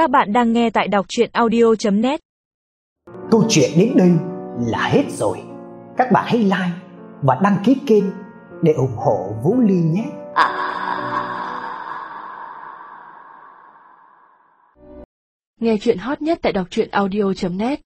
Các bạn đang nghe tại đọc chuyện audio.net Câu chuyện đến đây là hết rồi. Các bạn hãy like và đăng ký kênh để ủng hộ Vũ Ly nhé. Nghe chuyện hot nhất tại đọc truyện audio.net